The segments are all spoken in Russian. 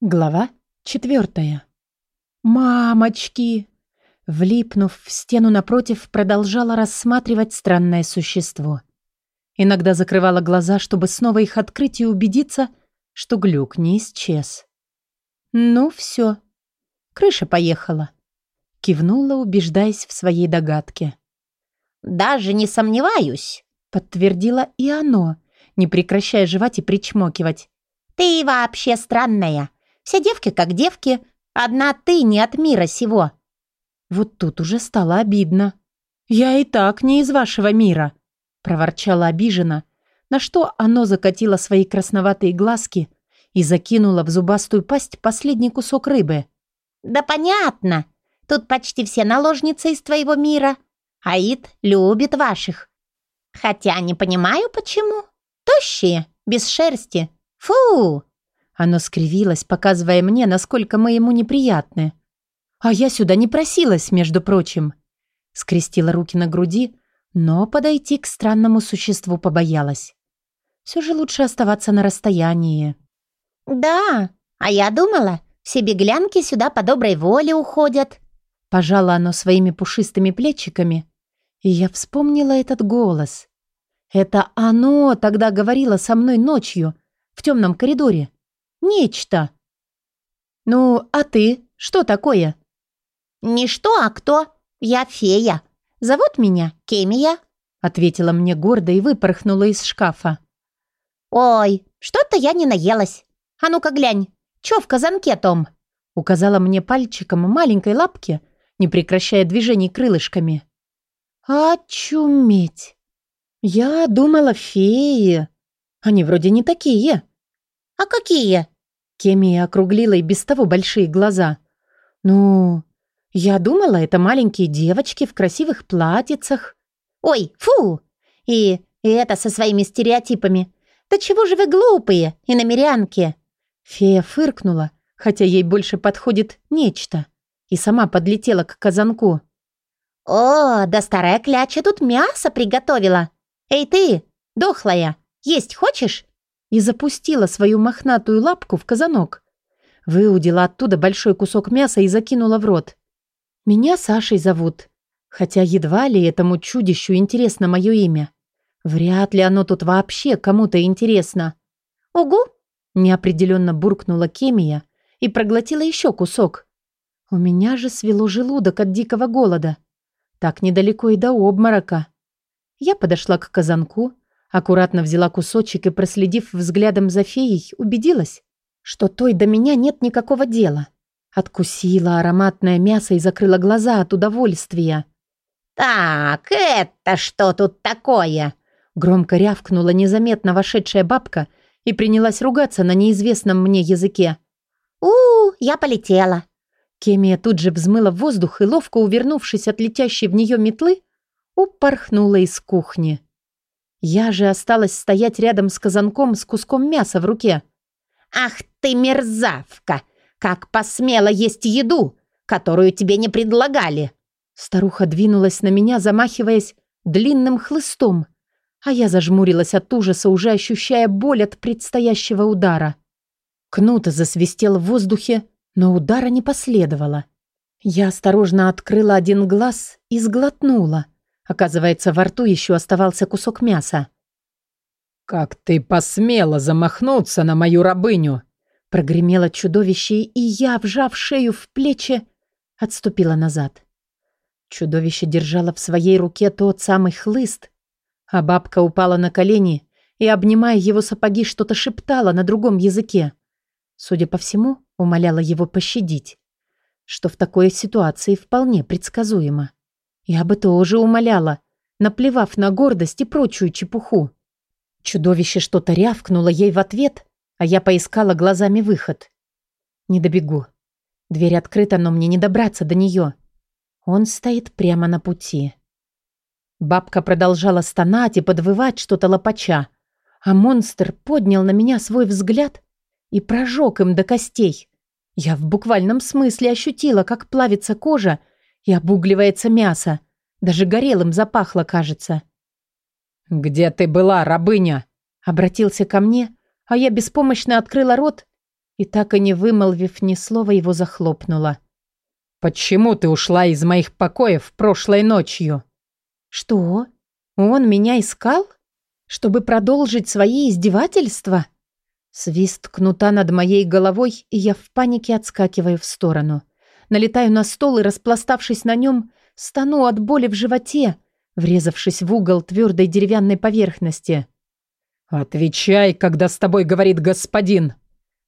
Глава четвертая. «Мамочки!» Влипнув в стену напротив, продолжала рассматривать странное существо. Иногда закрывала глаза, чтобы снова их открыть и убедиться, что глюк не исчез. «Ну все, крыша поехала», — кивнула, убеждаясь в своей догадке. «Даже не сомневаюсь», — подтвердило и оно, не прекращая жевать и причмокивать. «Ты вообще странная. Все девки как девки, одна ты не от мира сего». Вот тут уже стало обидно. «Я и так не из вашего мира», — проворчала обиженно, на что оно закатило свои красноватые глазки и закинуло в зубастую пасть последний кусок рыбы. «Да понятно. Тут почти все наложницы из твоего мира. Аид любит ваших. Хотя не понимаю, почему. Тощие, без шерсти. Фу!» Оно скривилось, показывая мне, насколько мы ему неприятны. А я сюда не просилась, между прочим. Скрестила руки на груди, но подойти к странному существу побоялась. Все же лучше оставаться на расстоянии. «Да, а я думала, все беглянки сюда по доброй воле уходят». Пожало оно своими пушистыми плечиками, и я вспомнила этот голос. Это оно тогда говорило со мной ночью в темном коридоре. Нечто. «Ну, а ты? Что такое?» «Не что, а кто. Я фея. Зовут меня Кемия», — ответила мне гордо и выпорхнула из шкафа. «Ой, что-то я не наелась. А ну-ка глянь, чё в казанке, Том?» Указала мне пальчиком маленькой лапки, не прекращая движений крылышками. «Очуметь! Я думала, феи. Они вроде не такие. «А какие?» Кемия округлила и без того большие глаза. «Ну, я думала, это маленькие девочки в красивых платьицах». «Ой, фу! И, и это со своими стереотипами. Да чего же вы глупые, и намерянки?» Фея фыркнула, хотя ей больше подходит нечто, и сама подлетела к казанку. «О, да старая кляча тут мясо приготовила! Эй ты, дохлая, есть хочешь?» И запустила свою мохнатую лапку в казанок. Выудила оттуда большой кусок мяса и закинула в рот. «Меня Сашей зовут. Хотя едва ли этому чудищу интересно мое имя. Вряд ли оно тут вообще кому-то интересно». «Угу!» – неопределенно буркнула Кемия и проглотила еще кусок. У меня же свело желудок от дикого голода. Так недалеко и до обморока. Я подошла к казанку, Аккуратно взяла кусочек и, проследив взглядом за феей, убедилась, что той до меня нет никакого дела. Откусила ароматное мясо и закрыла глаза от удовольствия. «Так, это что тут такое?» Громко рявкнула незаметно вошедшая бабка и принялась ругаться на неизвестном мне языке. у, я полетела!» Кемия тут же взмыла в воздух и, ловко увернувшись от летящей в нее метлы, упорхнула из кухни. Я же осталась стоять рядом с казанком с куском мяса в руке. «Ах ты мерзавка! Как посмела есть еду, которую тебе не предлагали!» Старуха двинулась на меня, замахиваясь длинным хлыстом, а я зажмурилась от ужаса, уже ощущая боль от предстоящего удара. Кнут засвистел в воздухе, но удара не последовало. Я осторожно открыла один глаз и сглотнула — Оказывается, во рту еще оставался кусок мяса. «Как ты посмела замахнуться на мою рабыню?» Прогремело чудовище, и я, вжав шею в плечи, отступила назад. Чудовище держало в своей руке тот самый хлыст, а бабка упала на колени и, обнимая его сапоги, что-то шептала на другом языке. Судя по всему, умоляла его пощадить, что в такой ситуации вполне предсказуемо. Я бы тоже умоляла, наплевав на гордость и прочую чепуху. Чудовище что-то рявкнуло ей в ответ, а я поискала глазами выход. Не добегу. Дверь открыта, но мне не добраться до нее. Он стоит прямо на пути. Бабка продолжала стонать и подвывать что-то лопача, а монстр поднял на меня свой взгляд и прожег им до костей. Я в буквальном смысле ощутила, как плавится кожа и обугливается мясо. Даже горелым запахло, кажется. «Где ты была, рабыня?» Обратился ко мне, а я беспомощно открыла рот и так и не вымолвив ни слова, его захлопнула. «Почему ты ушла из моих покоев прошлой ночью?» «Что? Он меня искал? Чтобы продолжить свои издевательства?» Свист кнута над моей головой, и я в панике отскакиваю в сторону. Налетаю на стол и, распластавшись на нем, стану от боли в животе, врезавшись в угол твердой деревянной поверхности. «Отвечай, когда с тобой говорит господин!»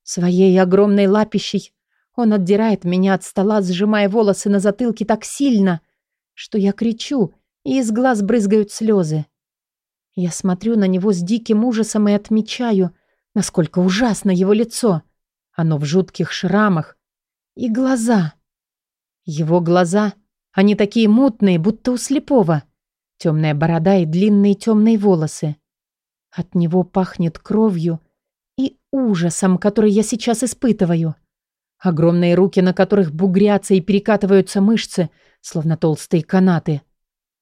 Своей огромной лапищей он отдирает меня от стола, сжимая волосы на затылке так сильно, что я кричу, и из глаз брызгают слезы. Я смотрю на него с диким ужасом и отмечаю, насколько ужасно его лицо. Оно в жутких шрамах. И глаза. Его глаза, они такие мутные, будто у слепого. Темная борода и длинные темные волосы. От него пахнет кровью и ужасом, который я сейчас испытываю. Огромные руки, на которых бугрятся и перекатываются мышцы, словно толстые канаты.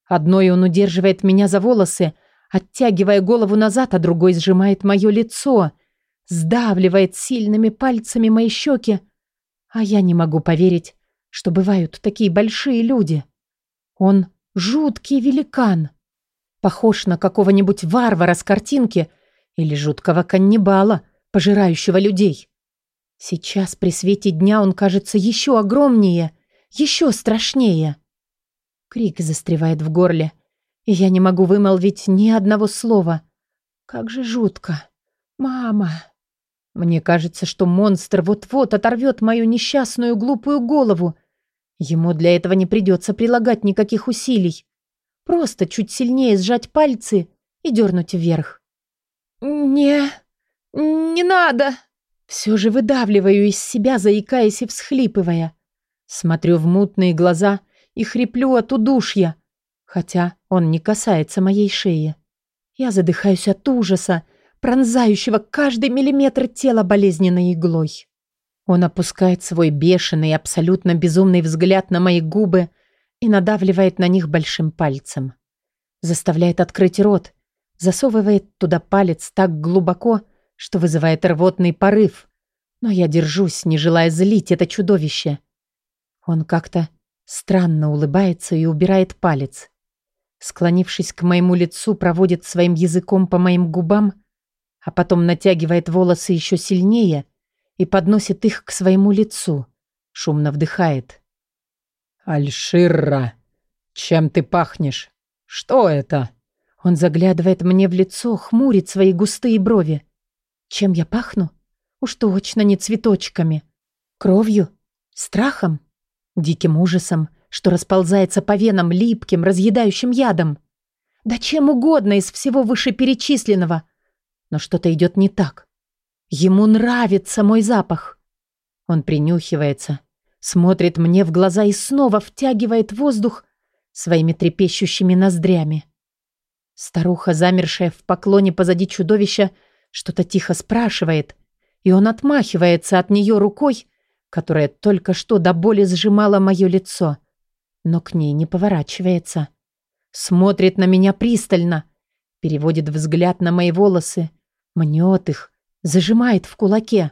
Одной он удерживает меня за волосы, оттягивая голову назад, а другой сжимает мое лицо, сдавливает сильными пальцами мои щеки. А я не могу поверить, что бывают такие большие люди. Он жуткий великан. Похож на какого-нибудь варвара с картинки или жуткого каннибала, пожирающего людей. Сейчас при свете дня он кажется еще огромнее, еще страшнее. Крик застревает в горле, и я не могу вымолвить ни одного слова. Как же жутко. Мама. Мне кажется, что монстр вот-вот оторвет мою несчастную глупую голову. Ему для этого не придется прилагать никаких усилий. Просто чуть сильнее сжать пальцы и дернуть вверх. «Не... не надо!» Все же выдавливаю из себя, заикаясь и всхлипывая. Смотрю в мутные глаза и хриплю от удушья, хотя он не касается моей шеи. Я задыхаюсь от ужаса, пронзающего каждый миллиметр тела болезненной иглой. Он опускает свой бешеный, абсолютно безумный взгляд на мои губы и надавливает на них большим пальцем. Заставляет открыть рот, засовывает туда палец так глубоко, что вызывает рвотный порыв. Но я держусь, не желая злить это чудовище. Он как-то странно улыбается и убирает палец. Склонившись к моему лицу, проводит своим языком по моим губам, а потом натягивает волосы еще сильнее и подносит их к своему лицу. Шумно вдыхает. «Альширра, чем ты пахнешь? Что это?» Он заглядывает мне в лицо, хмурит свои густые брови. Чем я пахну? Уж точно не цветочками. Кровью? Страхом? Диким ужасом, что расползается по венам липким, разъедающим ядом. Да чем угодно из всего вышеперечисленного. Но что-то идет не так. Ему нравится мой запах. Он принюхивается, смотрит мне в глаза и снова втягивает воздух своими трепещущими ноздрями. Старуха, замершая в поклоне позади чудовища, что-то тихо спрашивает, и он отмахивается от нее рукой, которая только что до боли сжимала мое лицо, но к ней не поворачивается. Смотрит на меня пристально, переводит взгляд на мои волосы, мнет их, зажимает в кулаке.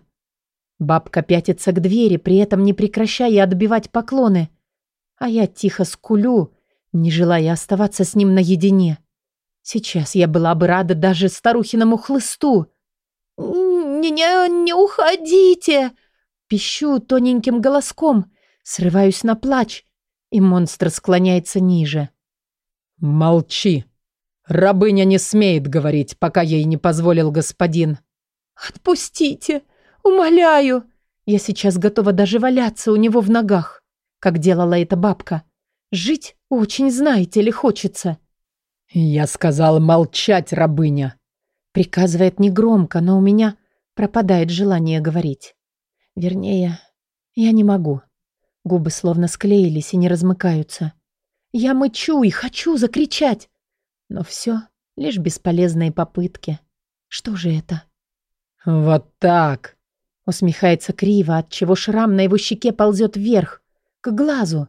Бабка пятится к двери, при этом не прекращая отбивать поклоны. А я тихо скулю, не желая оставаться с ним наедине. Сейчас я была бы рада даже старухиному хлысту. «Не, не, не уходите!» Пищу тоненьким голоском, срываюсь на плач, и монстр склоняется ниже. «Молчи! Рабыня не смеет говорить, пока ей не позволил господин. «Отпустите! Умоляю!» Я сейчас готова даже валяться у него в ногах, как делала эта бабка. Жить очень, знаете ли, хочется. «Я сказал молчать, рабыня!» Приказывает негромко, но у меня пропадает желание говорить. Вернее, я не могу. Губы словно склеились и не размыкаются. Я мычу и хочу закричать, но все лишь бесполезные попытки. Что же это? «Вот так!» Усмехается криво, отчего шрам на его щеке ползет вверх, к глазу.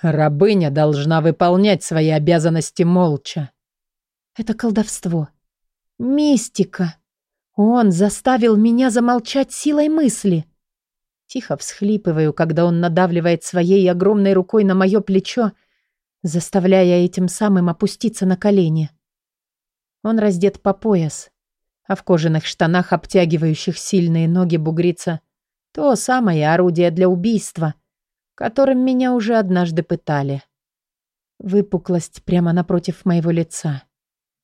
«Рабыня должна выполнять свои обязанности молча». Это колдовство. Мистика. Он заставил меня замолчать силой мысли. Тихо всхлипываю, когда он надавливает своей огромной рукой на мое плечо, заставляя этим самым опуститься на колени. Он раздет по пояс, а в кожаных штанах, обтягивающих сильные ноги, бугрится то самое орудие для убийства, которым меня уже однажды пытали. Выпуклость прямо напротив моего лица.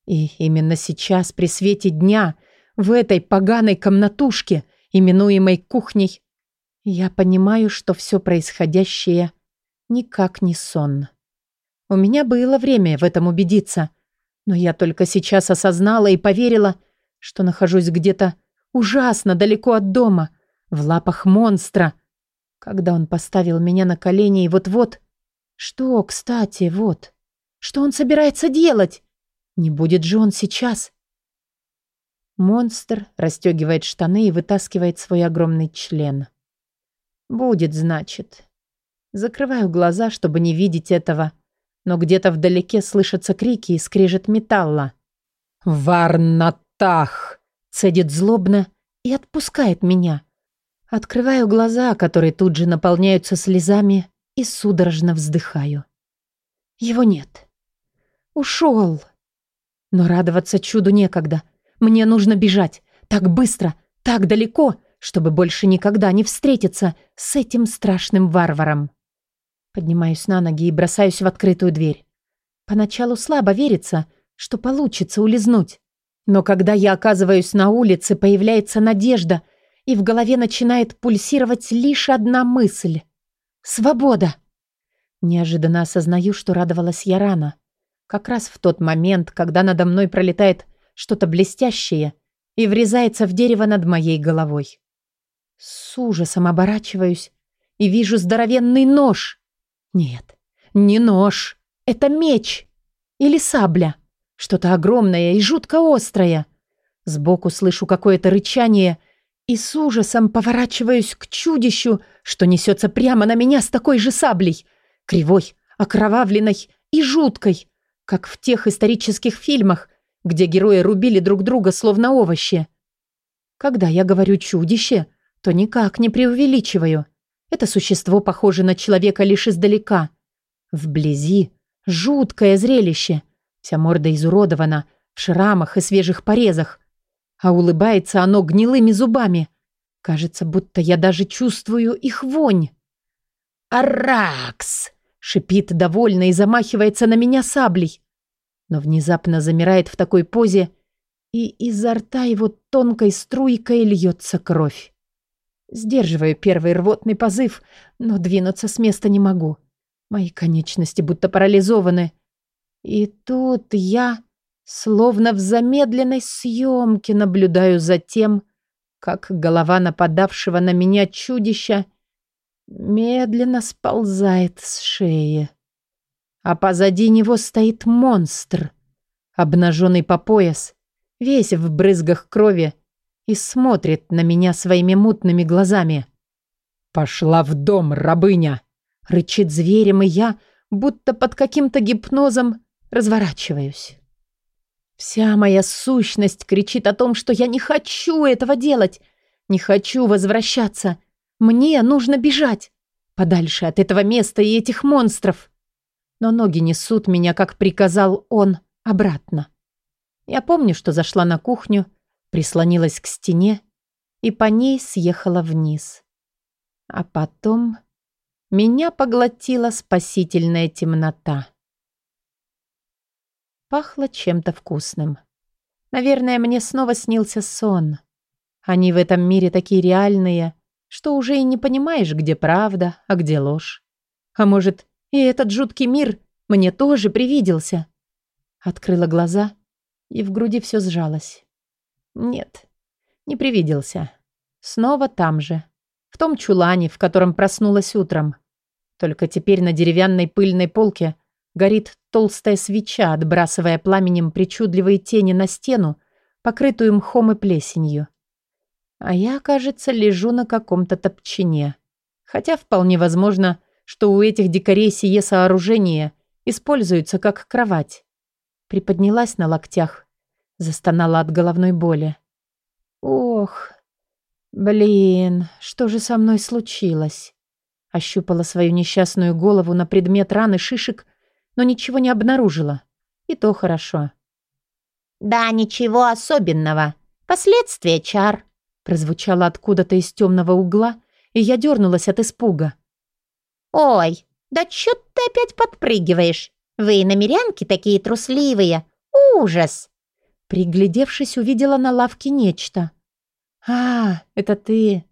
И именно сейчас, при свете дня, в этой поганой комнатушке, именуемой кухней, я понимаю, что все происходящее никак не сон. У меня было время в этом убедиться, но я только сейчас осознала и поверила, что нахожусь где-то ужасно далеко от дома, в лапах монстра, когда он поставил меня на колени и вот-вот... Что, кстати, вот... Что он собирается делать? Не будет же он сейчас. Монстр расстегивает штаны и вытаскивает свой огромный член. Будет, значит. Закрываю глаза, чтобы не видеть этого, но где-то вдалеке слышатся крики и скрежет металла. «Варнатах!» цедит злобно и отпускает меня. Открываю глаза, которые тут же наполняются слезами, и судорожно вздыхаю. Его нет. Ушел. Но радоваться чуду некогда. Мне нужно бежать. Так быстро, так далеко, чтобы больше никогда не встретиться с этим страшным варваром. Поднимаюсь на ноги и бросаюсь в открытую дверь. Поначалу слабо верится, что получится улизнуть. Но когда я оказываюсь на улице, появляется надежда, и в голове начинает пульсировать лишь одна мысль. Свобода! Неожиданно осознаю, что радовалась я рано. Как раз в тот момент, когда надо мной пролетает что-то блестящее и врезается в дерево над моей головой. С ужасом оборачиваюсь и вижу здоровенный нож. Нет, не нож, это меч или сабля. Что-то огромное и жутко острое. Сбоку слышу какое-то рычание и с ужасом поворачиваюсь к чудищу, что несется прямо на меня с такой же саблей, кривой, окровавленной и жуткой, как в тех исторических фильмах, где герои рубили друг друга словно овощи. Когда я говорю «чудище», то никак не преувеличиваю. Это существо похоже на человека лишь издалека. Вблизи жуткое зрелище. Вся морда изуродована, в шрамах и свежих порезах. А улыбается оно гнилыми зубами. Кажется, будто я даже чувствую их вонь. «Аракс!» — шипит довольно и замахивается на меня саблей. Но внезапно замирает в такой позе, и изо рта его тонкой струйкой льется кровь. Сдерживаю первый рвотный позыв, но двинуться с места не могу. Мои конечности будто парализованы. И тут я, словно в замедленной съемке, наблюдаю за тем, как голова нападавшего на меня чудища медленно сползает с шеи. А позади него стоит монстр, обнаженный по пояс, весь в брызгах крови, и смотрит на меня своими мутными глазами. «Пошла в дом, рабыня!» — рычит зверем, и я, будто под каким-то гипнозом, разворачиваюсь. Вся моя сущность кричит о том, что я не хочу этого делать, не хочу возвращаться. Мне нужно бежать, подальше от этого места и этих монстров. Но ноги несут меня, как приказал он, обратно. Я помню, что зашла на кухню, прислонилась к стене и по ней съехала вниз. А потом меня поглотила спасительная темнота. Пахло чем-то вкусным. Наверное, мне снова снился сон. Они в этом мире такие реальные, что уже и не понимаешь, где правда, а где ложь. А может, и этот жуткий мир мне тоже привиделся. Открыла глаза, и в груди все сжалось. Нет, не привиделся. Снова там же, в том чулане, в котором проснулась утром. Только теперь на деревянной пыльной полке Горит толстая свеча, отбрасывая пламенем причудливые тени на стену, покрытую мхом и плесенью. А я, кажется, лежу на каком-то топчине. Хотя вполне возможно, что у этих дикарей сие сооружение используется как кровать. Приподнялась на локтях, застонала от головной боли. Ох, Блин, что же со мной случилось? Ощупала свою несчастную голову на предмет раны шишек, но ничего не обнаружила. И то хорошо. «Да ничего особенного. Последствия чар», прозвучало откуда-то из темного угла, и я дернулась от испуга. «Ой, да чё ты опять подпрыгиваешь? Вы, намерянки, такие трусливые. Ужас!» Приглядевшись, увидела на лавке нечто. «А, это ты!»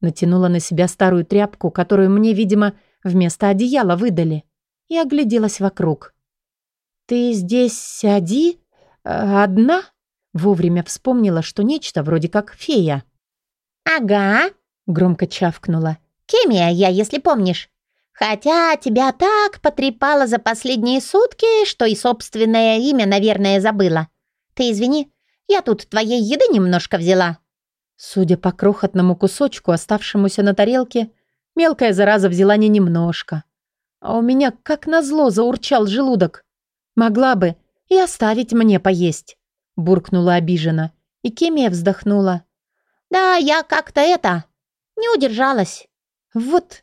Натянула на себя старую тряпку, которую мне, видимо, вместо одеяла выдали, и огляделась вокруг. «Ты здесь сяди? Одна?» Вовремя вспомнила, что нечто вроде как фея. «Ага», — громко чавкнула. «Кемия я, если помнишь. Хотя тебя так потрепало за последние сутки, что и собственное имя, наверное, забыла. Ты извини, я тут твоей еды немножко взяла». Судя по крохотному кусочку, оставшемуся на тарелке, мелкая зараза взяла не немножко. А у меня, как назло, заурчал желудок. Могла бы и оставить мне поесть. Буркнула обиженно, и Кемия вздохнула. «Да, я как-то это... не удержалась». «Вот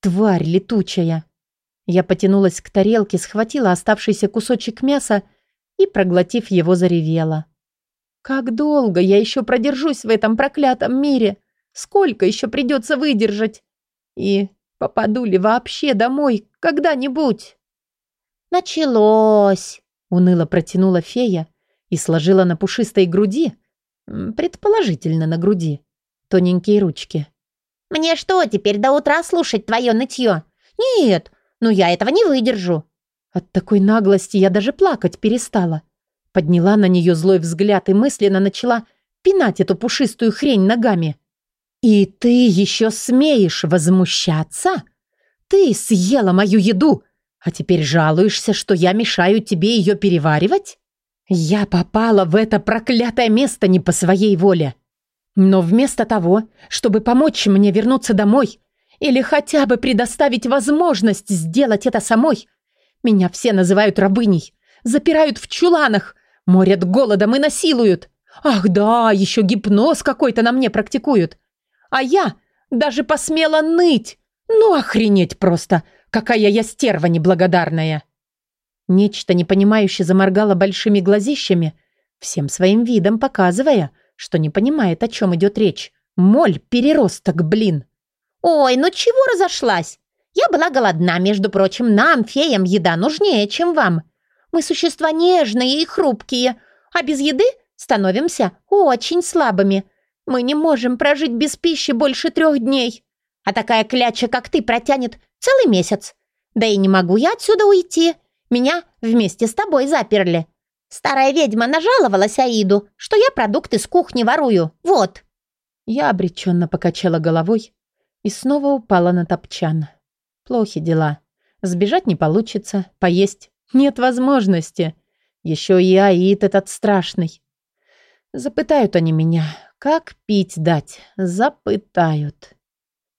тварь летучая!» Я потянулась к тарелке, схватила оставшийся кусочек мяса и, проглотив его, заревела. «Как долго я еще продержусь в этом проклятом мире? Сколько еще придется выдержать? И попаду ли вообще домой когда-нибудь?» «Началось!» — уныло протянула фея и сложила на пушистой груди, предположительно на груди, тоненькие ручки. «Мне что, теперь до утра слушать твое нытье? Нет, ну я этого не выдержу!» От такой наглости я даже плакать перестала. Подняла на нее злой взгляд и мысленно начала пинать эту пушистую хрень ногами. «И ты еще смеешь возмущаться? Ты съела мою еду, а теперь жалуешься, что я мешаю тебе ее переваривать? Я попала в это проклятое место не по своей воле. Но вместо того, чтобы помочь мне вернуться домой или хотя бы предоставить возможность сделать это самой, меня все называют рабыней, запирают в чуланах, морят голодом и насилуют. Ах да, еще гипноз какой-то на мне практикуют. А я даже посмела ныть. Ну охренеть просто, какая я стерва неблагодарная. Нечто непонимающе заморгало большими глазищами, всем своим видом показывая, что не понимает, о чем идет речь. Моль, переросток, блин. «Ой, ну чего разошлась? Я была голодна, между прочим, нам, феям, еда нужнее, чем вам. Мы существа нежные и хрупкие, а без еды становимся очень слабыми. Мы не можем прожить без пищи больше трех дней. А такая кляча, как ты, протянет целый месяц. Да и не могу я отсюда уйти. Меня вместе с тобой заперли. Старая ведьма нажаловалась Аиду, что я продукты с кухни ворую. Вот». Я обреченно покачала головой и снова упала на топчан. Плохи дела. Сбежать не получится, поесть нет возможности. Еще и Аид этот страшный. Запытают они меня, как пить дать. Запытают.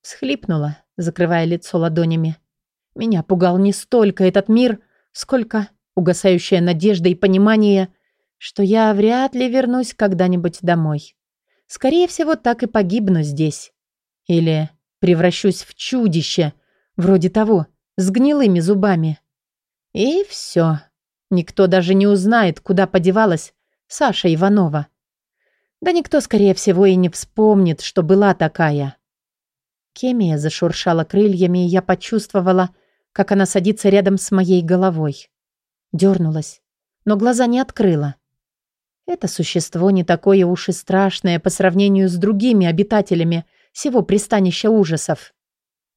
Схлипнула, закрывая лицо ладонями. Меня пугал не столько этот мир, сколько угасающая надежда и понимание, что я вряд ли вернусь когда-нибудь домой. Скорее всего, так и погибну здесь. Или превращусь в чудище, вроде того, с гнилыми зубами. И все. Никто даже не узнает, куда подевалась Саша Иванова. Да никто, скорее всего, и не вспомнит, что была такая. Кемия зашуршала крыльями, и я почувствовала, как она садится рядом с моей головой. Дернулась, но глаза не открыла. Это существо не такое уж и страшное по сравнению с другими обитателями всего пристанища ужасов.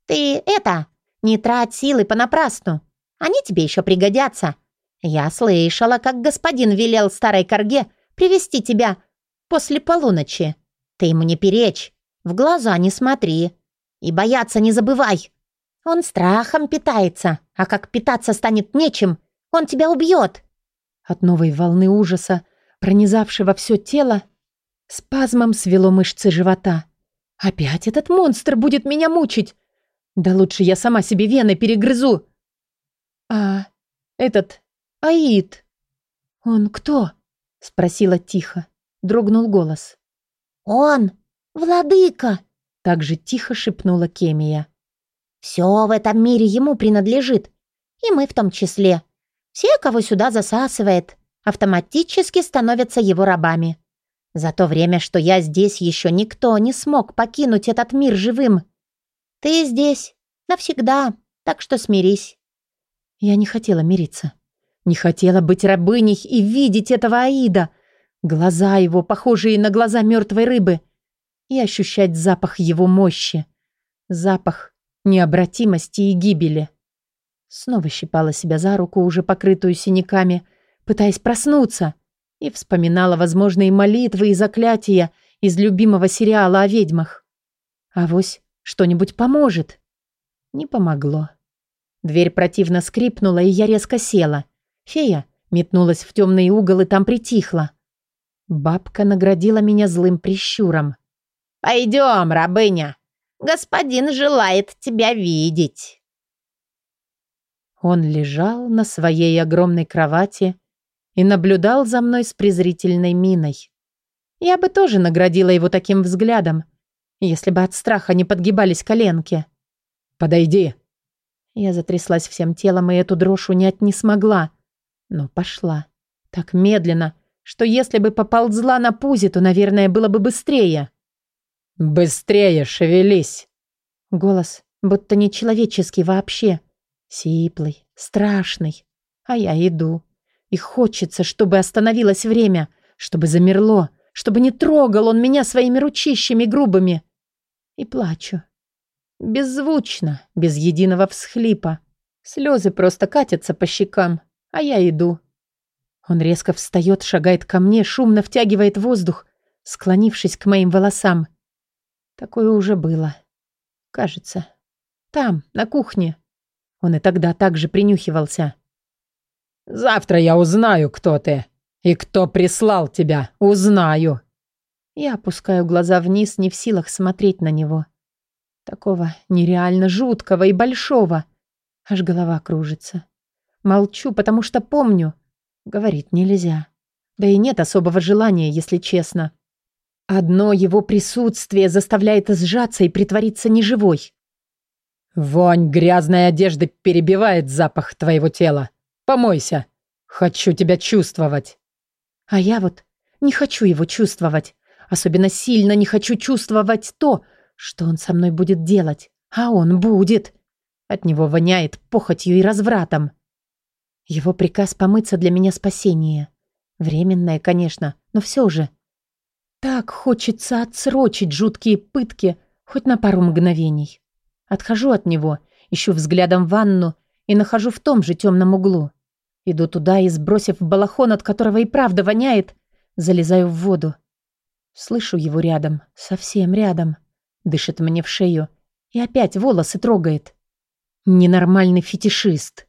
«Ты это, не трать силы понапрасну. Они тебе еще пригодятся. Я слышала, как господин велел старой корге привести тебя после полуночи. Ты ему не перечь, в глаза не смотри. И бояться не забывай. Он страхом питается, а как питаться станет нечем, он тебя убьет. От новой волны ужаса, пронизавшего все тело, спазмом свело мышцы живота. Опять этот монстр будет меня мучить. Да лучше я сама себе вены перегрызу. «А этот Аид, он кто?» — спросила тихо. Дрогнул голос. «Он «Владыка!» — так же тихо шепнула Кемия. «Все в этом мире ему принадлежит, и мы в том числе. Все, кого сюда засасывает, автоматически становятся его рабами. За то время, что я здесь, еще никто не смог покинуть этот мир живым. Ты здесь навсегда, так что смирись». Я не хотела мириться. Не хотела быть рабыней и видеть этого Аида. Глаза его, похожие на глаза мертвой рыбы. И ощущать запах его мощи. Запах необратимости и гибели. Снова щипала себя за руку, уже покрытую синяками, пытаясь проснуться, и вспоминала возможные молитвы и заклятия из любимого сериала о ведьмах. Авось что-нибудь поможет. Не помогло. Дверь противно скрипнула, и я резко села. Фея метнулась в темный угол и там притихла. Бабка наградила меня злым прищуром. «Пойдем, рабыня. Господин желает тебя видеть». Он лежал на своей огромной кровати и наблюдал за мной с презрительной миной. Я бы тоже наградила его таким взглядом, если бы от страха не подгибались коленки. «Подойди!» Я затряслась всем телом и эту дрожь унять не смогла, но пошла. Так медленно, что если бы поползла на пузе, то, наверное, было бы быстрее. «Быстрее шевелись!» Голос будто нечеловеческий вообще. Сиплый, страшный. А я иду. И хочется, чтобы остановилось время, чтобы замерло, чтобы не трогал он меня своими ручищами грубыми. И плачу. Беззвучно, без единого всхлипа. Слезы просто катятся по щекам, а я иду. Он резко встает, шагает ко мне, шумно втягивает воздух, склонившись к моим волосам. Такое уже было. Кажется. Там, на кухне. Он и тогда так же принюхивался. «Завтра я узнаю, кто ты. И кто прислал тебя, узнаю». Я опускаю глаза вниз, не в силах смотреть на него. Такого нереально жуткого и большого. Аж голова кружится. Молчу, потому что помню. Говорить нельзя. Да и нет особого желания, если честно. Одно его присутствие заставляет сжаться и притвориться неживой. «Вонь грязной одежды перебивает запах твоего тела. Помойся. Хочу тебя чувствовать». А я вот не хочу его чувствовать. Особенно сильно не хочу чувствовать то, что он со мной будет делать. А он будет. От него воняет похотью и развратом. Его приказ помыться для меня спасение. Временное, конечно, но все же. Так хочется отсрочить жуткие пытки хоть на пару мгновений. Отхожу от него, ищу взглядом ванну и нахожу в том же темном углу. Иду туда и, сбросив балахон, от которого и правда воняет, залезаю в воду. Слышу его рядом, совсем рядом. Дышит мне в шею и опять волосы трогает. Ненормальный фетишист.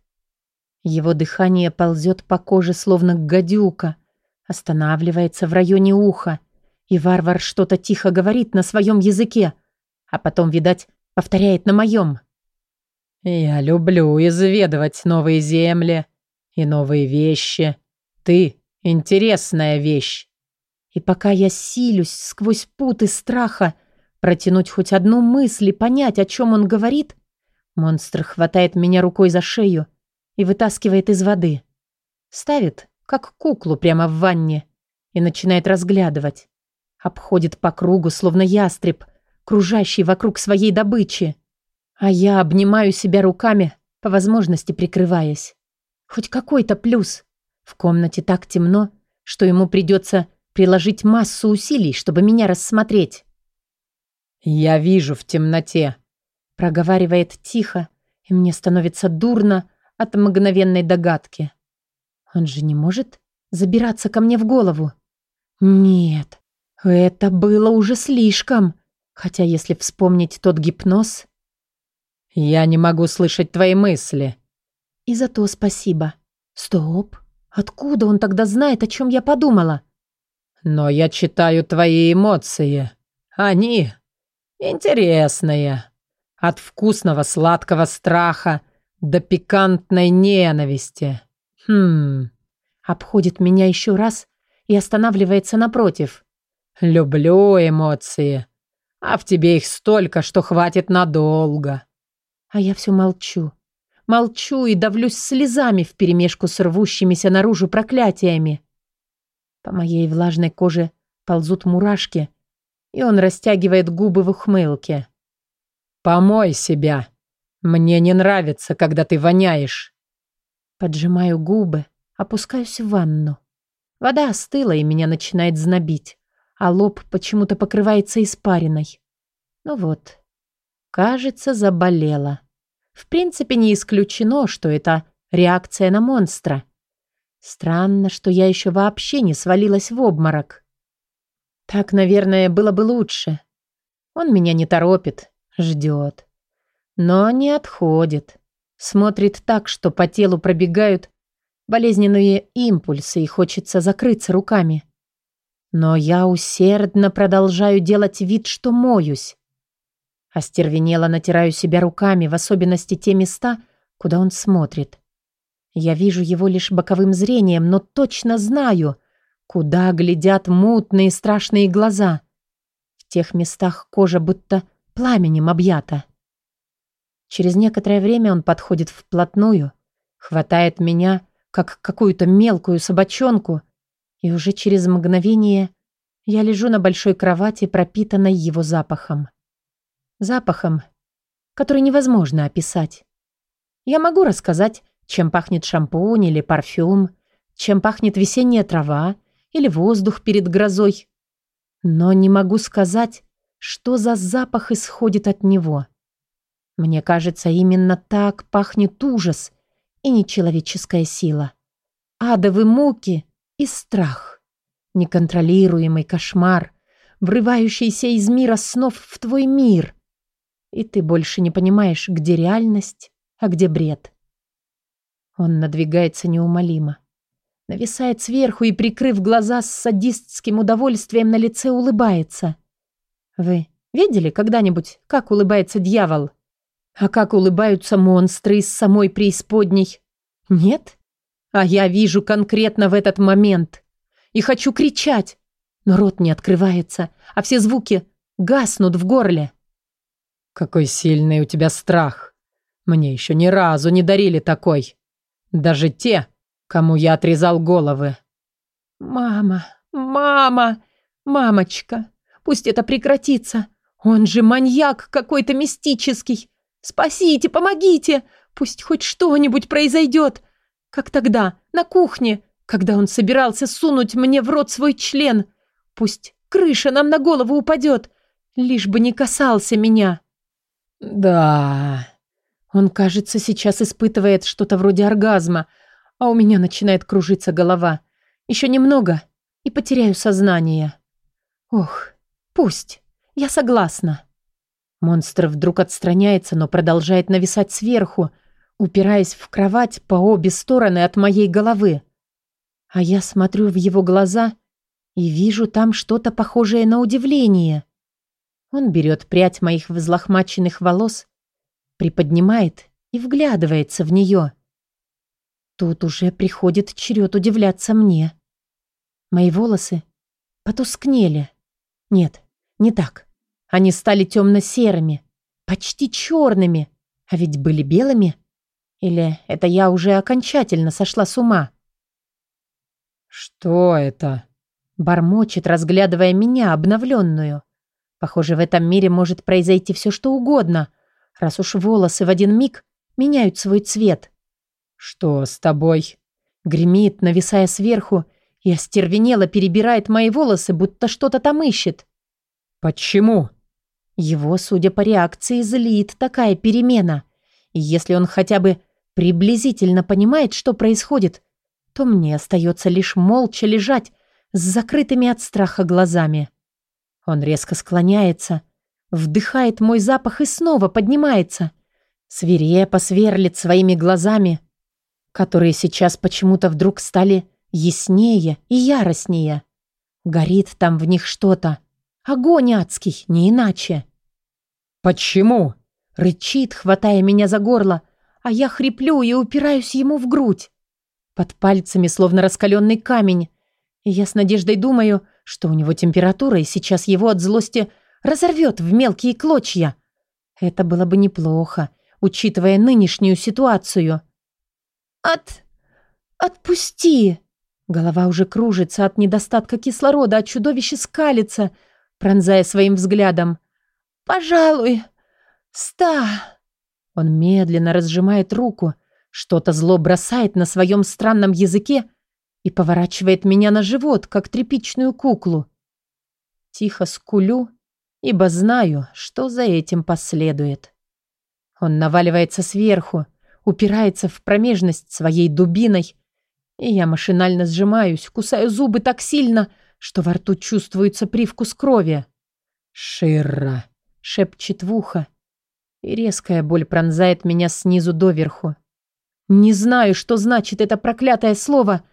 Его дыхание ползет по коже, словно гадюка, останавливается в районе уха, и варвар что-то тихо говорит на своем языке, а потом, видать, повторяет на моем. «Я люблю изведывать новые земли и новые вещи. Ты — интересная вещь». И пока я силюсь сквозь путы страха протянуть хоть одну мысль и понять, о чем он говорит, монстр хватает меня рукой за шею и вытаскивает из воды. Ставит, как куклу прямо в ванне, и начинает разглядывать. Обходит по кругу, словно ястреб, кружащий вокруг своей добычи. А я обнимаю себя руками, по возможности прикрываясь. Хоть какой-то плюс. В комнате так темно, что ему придется приложить массу усилий, чтобы меня рассмотреть. «Я вижу в темноте», — проговаривает тихо, и мне становится дурно от мгновенной догадки. Он же не может забираться ко мне в голову. Нет, это было уже слишком. Хотя если вспомнить тот гипноз... «Я не могу слышать твои мысли». «И за то спасибо. Стоп. Откуда он тогда знает, о чем я подумала?» «Но я читаю твои эмоции. Они интересные. От вкусного сладкого страха до пикантной ненависти. Хм...» Обходит меня еще раз и останавливается напротив. «Люблю эмоции. А в тебе их столько, что хватит надолго. А я все молчу. Молчу и давлюсь слезами вперемешку с рвущимися наружу проклятиями. По моей влажной коже ползут мурашки, и он растягивает губы в ухмылке. «Помой себя. Мне не нравится, когда ты воняешь». Поджимаю губы, опускаюсь в ванну. Вода остыла, и меня начинает знобить, а лоб почему-то покрывается испариной. Ну вот, кажется, заболела. В принципе, не исключено, что это реакция на монстра. Странно, что я еще вообще не свалилась в обморок. Так, наверное, было бы лучше. Он меня не торопит, ждет. Но не отходит. Смотрит так, что по телу пробегают болезненные импульсы и хочется закрыться руками. Но я усердно продолжаю делать вид, что моюсь. Остервенело натираю себя руками, в особенности те места, куда он смотрит. Я вижу его лишь боковым зрением, но точно знаю, куда глядят мутные страшные глаза. В тех местах кожа будто пламенем объята. Через некоторое время он подходит вплотную, хватает меня, как какую-то мелкую собачонку, и уже через мгновение я лежу на большой кровати, пропитанной его запахом. Запахом, который невозможно описать. Я могу рассказать, чем пахнет шампунь или парфюм, чем пахнет весенняя трава или воздух перед грозой. Но не могу сказать, что за запах исходит от него. Мне кажется, именно так пахнет ужас и нечеловеческая сила. Адовы муки и страх. Неконтролируемый кошмар, врывающийся из мира снов в твой мир. И ты больше не понимаешь, где реальность, а где бред. Он надвигается неумолимо. Нависает сверху и, прикрыв глаза с садистским удовольствием на лице, улыбается. Вы видели когда-нибудь, как улыбается дьявол? А как улыбаются монстры из самой преисподней? Нет? А я вижу конкретно в этот момент. И хочу кричать, но рот не открывается, а все звуки гаснут в горле. Какой сильный у тебя страх. Мне еще ни разу не дарили такой. Даже те, кому я отрезал головы. Мама, мама, мамочка, пусть это прекратится. Он же маньяк какой-то мистический. Спасите, помогите, пусть хоть что-нибудь произойдет. Как тогда, на кухне, когда он собирался сунуть мне в рот свой член. Пусть крыша нам на голову упадет, лишь бы не касался меня. Да, он, кажется, сейчас испытывает что-то вроде оргазма, а у меня начинает кружиться голова. Еще немного и потеряю сознание. Ох, пусть. Я согласна. Монстр вдруг отстраняется, но продолжает нависать сверху, упираясь в кровать по обе стороны от моей головы. А я смотрю в его глаза и вижу там что-то похожее на удивление. Он берет прядь моих взлохмаченных волос приподнимает и вглядывается в нее. Тут уже приходит черед удивляться мне. Мои волосы потускнели. Нет, не так. Они стали темно-серыми, почти черными, а ведь были белыми. Или это я уже окончательно сошла с ума? «Что это?» Бормочет, разглядывая меня, обновленную. Похоже, в этом мире может произойти все, что угодно — раз уж волосы в один миг меняют свой цвет. «Что с тобой?» Гремит, нависая сверху, и остервенело перебирает мои волосы, будто что-то там ищет. «Почему?» Его, судя по реакции, злит такая перемена. И если он хотя бы приблизительно понимает, что происходит, то мне остается лишь молча лежать с закрытыми от страха глазами. Он резко склоняется, Вдыхает мой запах и снова поднимается. Свирепо сверлит своими глазами, которые сейчас почему-то вдруг стали яснее и яростнее. Горит там в них что-то. Огонь адский, не иначе. «Почему?» Рычит, хватая меня за горло, а я хриплю и упираюсь ему в грудь. Под пальцами словно раскаленный камень. И я с надеждой думаю, что у него температура, и сейчас его от злости разорвет в мелкие клочья. Это было бы неплохо, учитывая нынешнюю ситуацию. «От... отпусти!» Голова уже кружится от недостатка кислорода, а чудовище скалится, пронзая своим взглядом. «Пожалуй, ста...» Он медленно разжимает руку, что-то зло бросает на своем странном языке и поворачивает меня на живот, как тряпичную куклу. Тихо скулю, ибо знаю, что за этим последует. Он наваливается сверху, упирается в промежность своей дубиной, и я машинально сжимаюсь, кусаю зубы так сильно, что во рту чувствуется привкус крови. «Ширра!» — шепчет в ухо, и резкая боль пронзает меня снизу доверху. Не знаю, что значит это проклятое слово,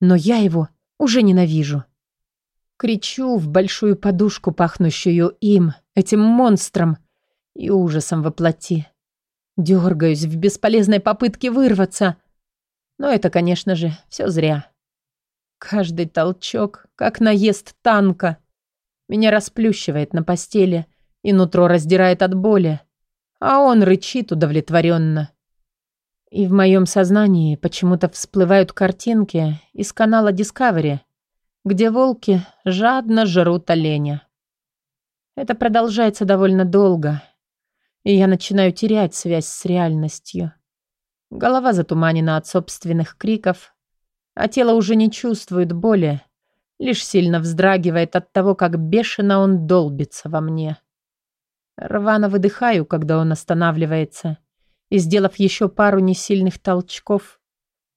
но я его уже ненавижу. Кричу в большую подушку, пахнущую им, этим монстром, и ужасом воплоти. Дергаюсь в бесполезной попытке вырваться. Но это, конечно же, все зря. Каждый толчок, как наезд танка. Меня расплющивает на постели, и нутро раздирает от боли. А он рычит удовлетворенно. И в моем сознании почему-то всплывают картинки из канала Discovery, где волки жадно жрут оленя. Это продолжается довольно долго, и я начинаю терять связь с реальностью. Голова затуманена от собственных криков, а тело уже не чувствует боли, лишь сильно вздрагивает от того, как бешено он долбится во мне. Рвано выдыхаю, когда он останавливается, и, сделав еще пару несильных толчков,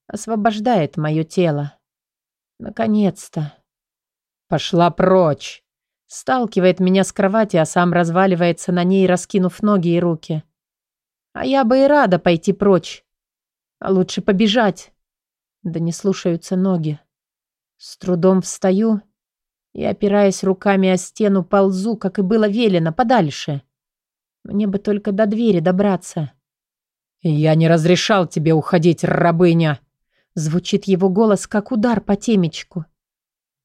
освобождает мое тело. Наконец-то. «Пошла прочь!» Сталкивает меня с кровати, а сам разваливается на ней, раскинув ноги и руки. А я бы и рада пойти прочь. А лучше побежать. Да не слушаются ноги. С трудом встаю и, опираясь руками о стену, ползу, как и было велено, подальше. Мне бы только до двери добраться. «Я не разрешал тебе уходить, рабыня!» Звучит его голос, как удар по темечку.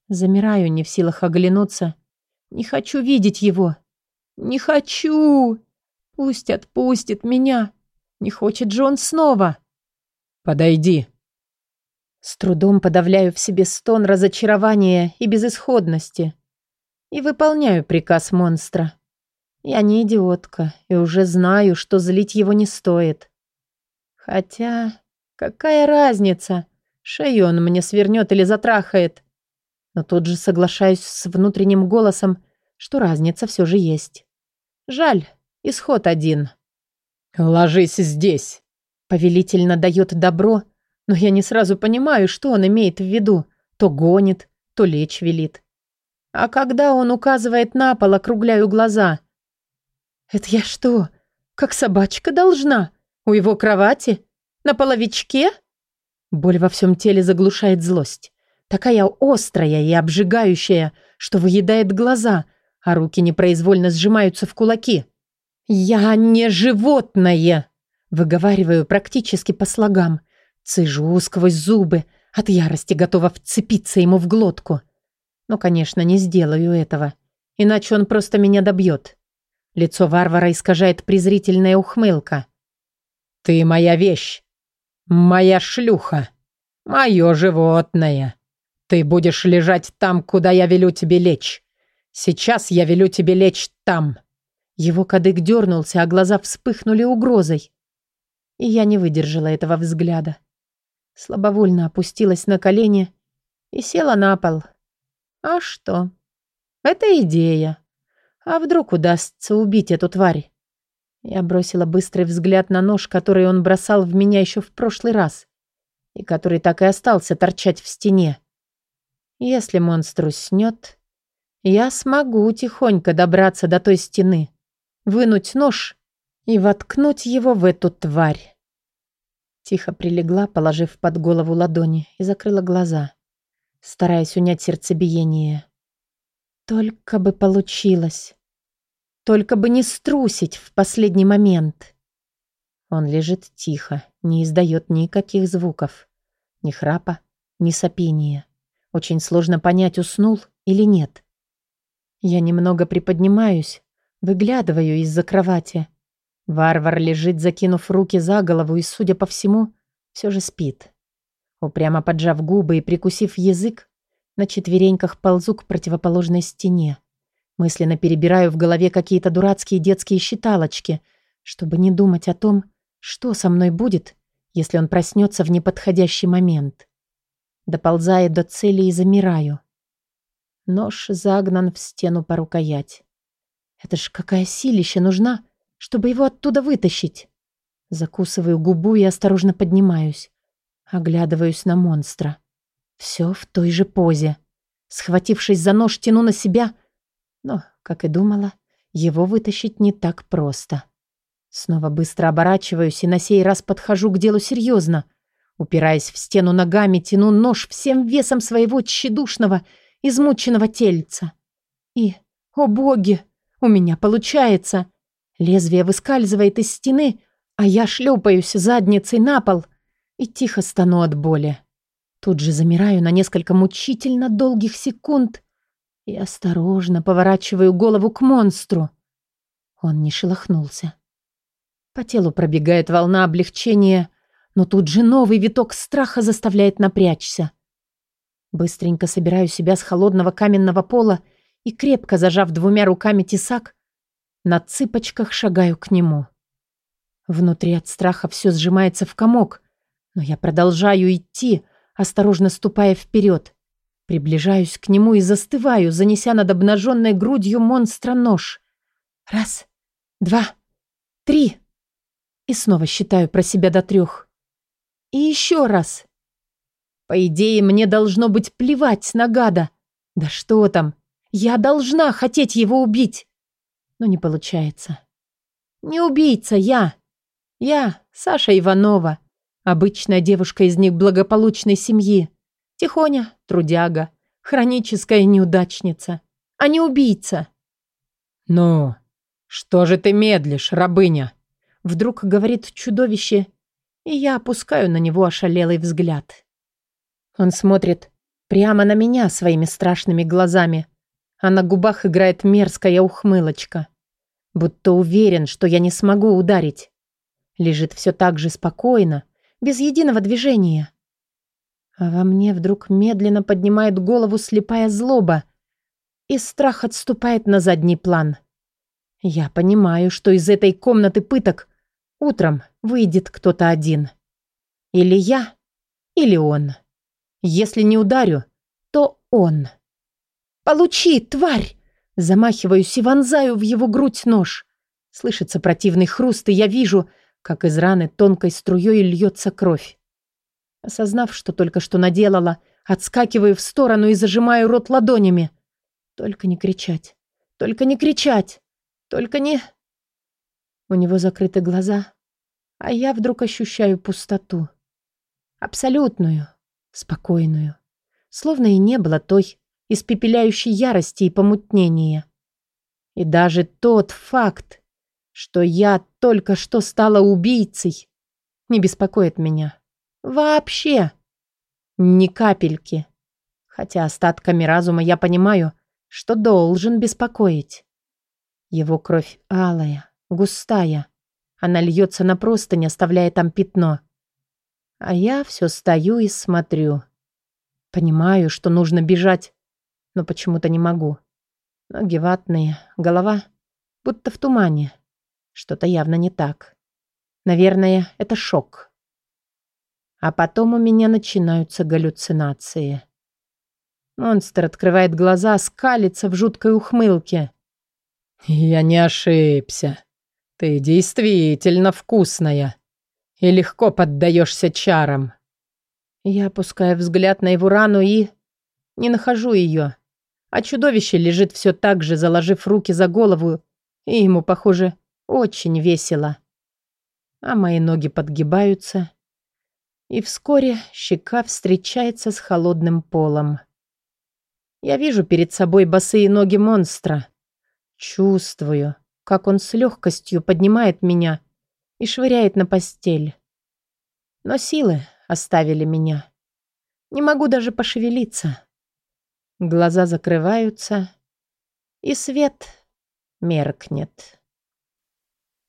Замираю, не в силах оглянуться. Не хочу видеть его. Не хочу! Пусть отпустит меня. Не хочет же он снова. «Подойди!» С трудом подавляю в себе стон разочарования и безысходности. И выполняю приказ монстра. Я не идиотка и уже знаю, что злить его не стоит. Хотя, какая разница? Шею он мне свернет или затрахает. Но тут же соглашаюсь с внутренним голосом, что разница все же есть. Жаль, исход один. «Ложись здесь!» Повелительно дает добро, но я не сразу понимаю, что он имеет в виду. То гонит, то лечь велит. А когда он указывает на пол, округляю глаза. «Это я что, как собачка должна?» У его кровати? На половичке? Боль во всем теле заглушает злость. Такая острая и обжигающая, что выедает глаза, а руки непроизвольно сжимаются в кулаки. «Я не животное!» Выговариваю практически по слогам. Цежу сквозь зубы, от ярости готова вцепиться ему в глотку. Но, конечно, не сделаю этого, иначе он просто меня добьет. Лицо варвара искажает презрительная ухмылка. Ты моя вещь, моя шлюха, мое животное. Ты будешь лежать там, куда я велю тебе лечь. Сейчас я велю тебе лечь там». Его кадык дернулся, а глаза вспыхнули угрозой. И я не выдержала этого взгляда. Слабовольно опустилась на колени и села на пол. А что? Это идея. А вдруг удастся убить эту тварь? Я бросила быстрый взгляд на нож, который он бросал в меня еще в прошлый раз, и который так и остался торчать в стене. Если монстр уснет, я смогу тихонько добраться до той стены, вынуть нож и воткнуть его в эту тварь. Тихо прилегла, положив под голову ладони, и закрыла глаза, стараясь унять сердцебиение. Только бы получилось. Только бы не струсить в последний момент. Он лежит тихо, не издает никаких звуков. Ни храпа, ни сопения. Очень сложно понять, уснул или нет. Я немного приподнимаюсь, Выглядываю из-за кровати. Варвар лежит, закинув руки за голову и, судя по всему, все же спит. Упрямо поджав губы и прикусив язык, на четвереньках ползу к противоположной стене. Мысленно перебираю в голове какие-то дурацкие детские считалочки, чтобы не думать о том, что со мной будет, если он проснется в неподходящий момент. Доползая до цели и замираю. Нож загнан в стену по рукоять. Это ж какая силища нужна, чтобы его оттуда вытащить. Закусываю губу и осторожно поднимаюсь. Оглядываюсь на монстра. Все в той же позе. Схватившись за нож, тяну на себя. Но, как и думала, его вытащить не так просто. Снова быстро оборачиваюсь и на сей раз подхожу к делу серьезно. Упираясь в стену ногами, тяну нож всем весом своего тщедушного, измученного тельца. И, о боги, у меня получается. Лезвие выскальзывает из стены, а я шлепаюсь задницей на пол и тихо стану от боли. Тут же замираю на несколько мучительно долгих секунд и осторожно поворачиваю голову к монстру. Он не шелохнулся. По телу пробегает волна облегчения, но тут же новый виток страха заставляет напрячься. Быстренько собираю себя с холодного каменного пола и, крепко зажав двумя руками тесак, на цыпочках шагаю к нему. Внутри от страха все сжимается в комок, но я продолжаю идти, осторожно ступая вперед. Приближаюсь к нему и застываю, занеся над обнаженной грудью монстра нож. Раз, два, три. И снова считаю про себя до трех. И еще раз. По идее, мне должно быть плевать на гада. Да что там? Я должна хотеть его убить. Но не получается. Не убийца я. Я Саша Иванова. Обычная девушка из них благополучной семьи. Тихоня, трудяга, хроническая неудачница. А не убийца. «Ну, что же ты медлишь, рабыня?» Вдруг говорит чудовище, и я опускаю на него ошалелый взгляд. Он смотрит прямо на меня своими страшными глазами, а на губах играет мерзкая ухмылочка. Будто уверен, что я не смогу ударить. Лежит все так же спокойно, без единого движения. А во мне вдруг медленно поднимает голову слепая злоба, и страх отступает на задний план. Я понимаю, что из этой комнаты пыток утром выйдет кто-то один. Или я, или он. Если не ударю, то он. «Получи, тварь!» Замахиваюсь и вонзаю в его грудь нож. Слышится противный хруст, и я вижу, как из раны тонкой струей льется кровь. Осознав, что только что наделала, отскакиваю в сторону и зажимаю рот ладонями. Только не кричать. Только не кричать. Только не... У него закрыты глаза, а я вдруг ощущаю пустоту. Абсолютную, спокойную. Словно и не было той испепеляющей ярости и помутнения. И даже тот факт, что я только что стала убийцей, не беспокоит меня. Вообще. Ни капельки. Хотя остатками разума я понимаю, что должен беспокоить. Его кровь алая, густая. Она льется на простынь, оставляя там пятно. А я все стою и смотрю. Понимаю, что нужно бежать, но почему-то не могу. Ноги ватные, голова будто в тумане. Что-то явно не так. Наверное, это шок. А потом у меня начинаются галлюцинации. Монстр открывает глаза, скалится в жуткой ухмылке. «Я не ошибся. Ты действительно вкусная и легко поддаешься чарам». Я опускаю взгляд на его рану и... Не нахожу ее. А чудовище лежит все так же, заложив руки за голову, и ему, похоже, очень весело. А мои ноги подгибаются, и вскоре щека встречается с холодным полом. Я вижу перед собой босые ноги монстра. Чувствую, как он с легкостью поднимает меня и швыряет на постель. Но силы оставили меня. Не могу даже пошевелиться. Глаза закрываются, и свет меркнет.